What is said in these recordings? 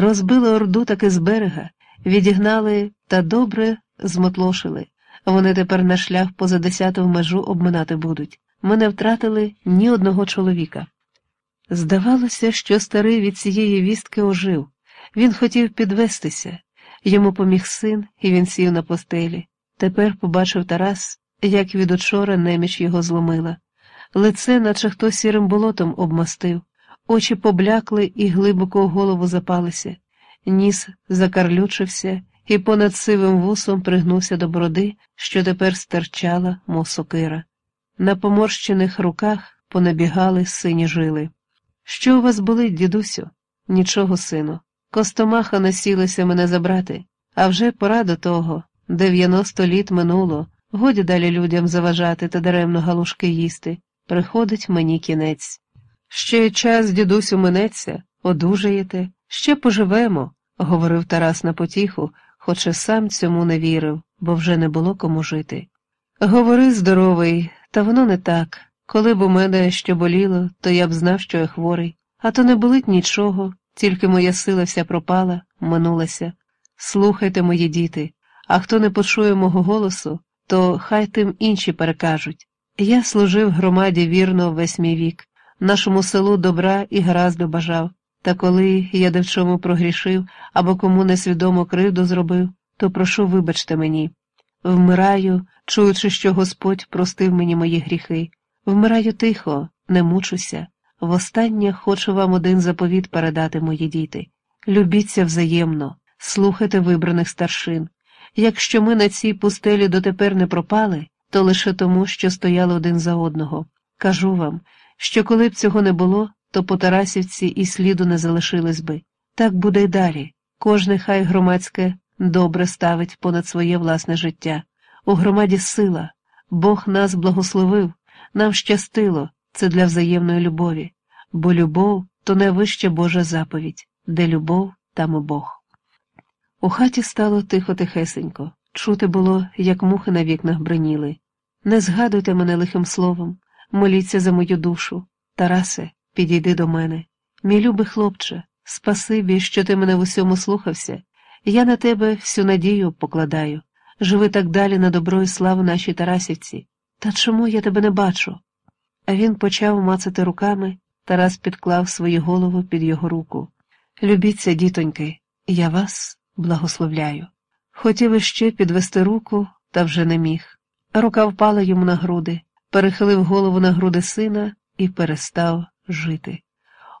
Розбили орду таки з берега, відігнали та добре змотлошили. Вони тепер на шлях поза десяту межу обминати будуть. Ми не втратили ні одного чоловіка. Здавалося, що старий від цієї вістки ожив. Він хотів підвестися. Йому поміг син, і він сів на постелі. Тепер побачив Тарас, як від учора неміч його зломила. Лице, наче хто сірим болотом обмастив, очі поблякли і глибоко в голову запалися, ніс закарлючився і понад сивим вусом пригнувся до бороди, що тепер стирчала, мов сокира. На поморщених руках понабігали сині жили. Що у вас болить, дідусю? Нічого, сину. Костомаха насілася мене забрати, а вже пора до того. Дев'яносто літ минуло, годі далі людям заважати та даремно галушки їсти. Приходить мені кінець. Ще час, дідусю, минеться, одужаєте, ще поживемо, говорив Тарас на потіху, хоч і сам цьому не вірив, бо вже не було кому жити. Говори, здоровий, та воно не так. Коли б у мене що боліло, то я б знав, що я хворий, а то не болить нічого, тільки моя сила вся пропала, минулася. Слухайте, мої діти, а хто не почує мого голосу, то хай тим інші перекажуть. Я служив громаді вірно весь мій вік, нашому селу добра і гаразду бажав, та коли я де прогрішив або кому несвідомо кривду зробив, то прошу вибачте мені. Вмираю, чуючи, що Господь простив мені мої гріхи. Вмираю тихо, не мучуся. Востаннє хочу вам один заповіт передати, мої діти. Любіться взаємно, слухайте вибраних старшин. Якщо ми на цій пустелі дотепер не пропали, то лише тому, що стояли один за одного. Кажу вам, що коли б цього не було, то по Тарасівці і сліду не залишилось би. Так буде й далі. Кожне хай громадське добре ставить понад своє власне життя. У громаді сила, Бог нас благословив, нам щастило, це для взаємної любові, бо любов то найвища Божа заповідь, де любов, там і Бог. У хаті стало тихо тихесенько, чути було, як мухи на вікнах броніли. Не згадуйте мене лихим словом, моліться за мою душу. Тарасе, підійди до мене. Мій любий хлопче, спасибі, що ти мене в усьому слухався. Я на тебе всю надію покладаю. Живи так далі на добро і славу нашій Тарасівці. Та чому я тебе не бачу? А він почав мацати руками, Тарас підклав свою голову під його руку. Любіться, дітоньки, я вас благословляю. Хотів іще підвести руку, та вже не міг. Рука впала йому на груди, перехилив голову на груди сина і перестав жити.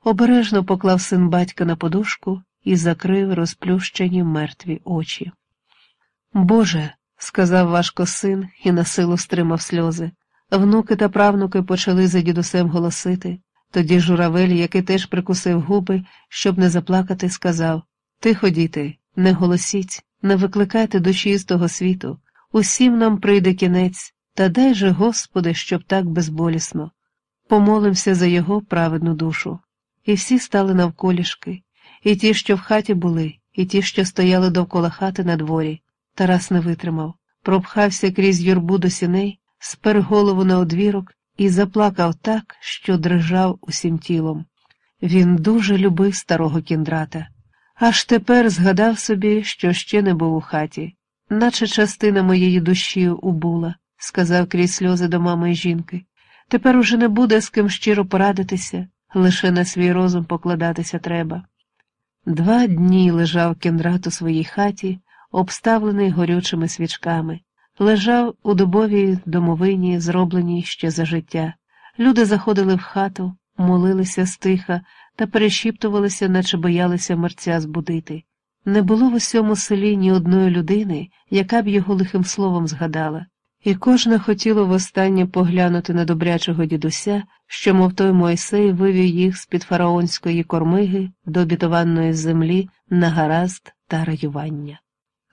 Обережно поклав син батька на подушку і закрив розплющені мертві очі. Боже, сказав важко син і на силу стримав сльози. Внуки та правнуки почали за дідусем голосити. Тоді журавель, який теж прикусив губи, щоб не заплакати, сказав Тихо, діти, не голосіть, не викликайте душі з того світу. Усім нам прийде кінець, та дай же, Господи, щоб так безболісно. Помолимося за його праведну душу. І всі стали навколішки, і ті, що в хаті були, і ті, що стояли довкола хати на дворі. Тарас не витримав, пропхався крізь юрбу до сіней, спер голову на одвірок і заплакав так, що дрижав усім тілом. Він дуже любив старого кіндрата. Аж тепер згадав собі, що ще не був у хаті, наче частина моєї душі убула, сказав крізь сльози до мами й жінки. Тепер уже не буде з ким щиро порадитися, лише на свій розум покладатися треба. Два дні лежав кіндрат у своїй хаті, обставлений горючими свічками, лежав у дубовій домовині, зробленій ще за життя. Люди заходили в хату, молилися стиха та перешіптувалися, наче боялися мерця збудити. Не було в усьому селі ні одної людини, яка б його лихим словом згадала, і кожна хотіла востаннє поглянути на добрячого дідуся, що, мов той Мойсей, вивів їх з-під фараонської кормиги до обітованої землі на гаразд та раювання.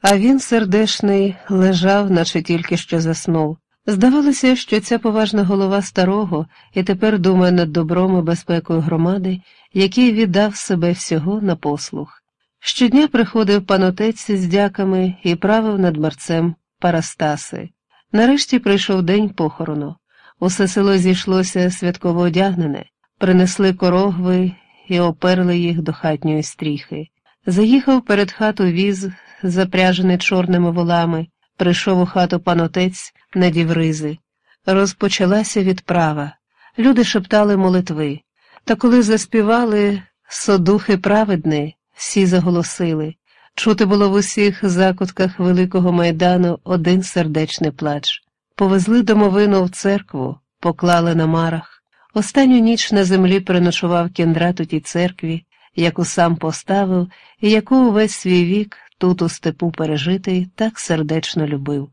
А він, сердешний, лежав, наче тільки що заснув. Здавалося, що ця поважна голова старого і тепер думає над добром і безпекою громади, який віддав себе всього на послух. Щодня приходив пан отець з дяками і правив над мерцем Парастаси. Нарешті прийшов день похорону. Усе село зійшлося святково одягнене, принесли корогви і оперли їх до хатньої стріхи. Заїхав перед хату віз, запряжений чорними волами, прийшов у хату панотець на дівризи. Розпочалася відправа. Люди шептали молитви. Та коли заспівали содухи праведни, всі заголосили. Чути було в усіх закутках великого майдану один сердечний плач. Повезли домовину в церкву, поклали на марах. Останню ніч на землі переночував кіндрат у тій церкві, яку сам поставив і яку увесь свій вік тут у степу пережитий так сердечно любив.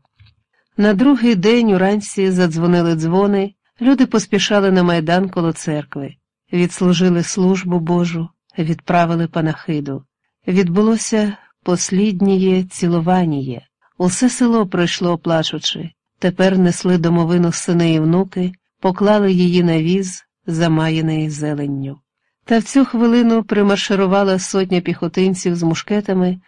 На другий день уранці задзвонили дзвони, люди поспішали на майдан коло церкви, відслужили службу Божу, відправили панахиду. Відбулося послідніє цілування, Усе село пройшло плачучи. Тепер несли домовину сини і внуки, поклали її на віз, замаяний зеленню. Та в цю хвилину примарширувала сотня піхотинців з мушкетами,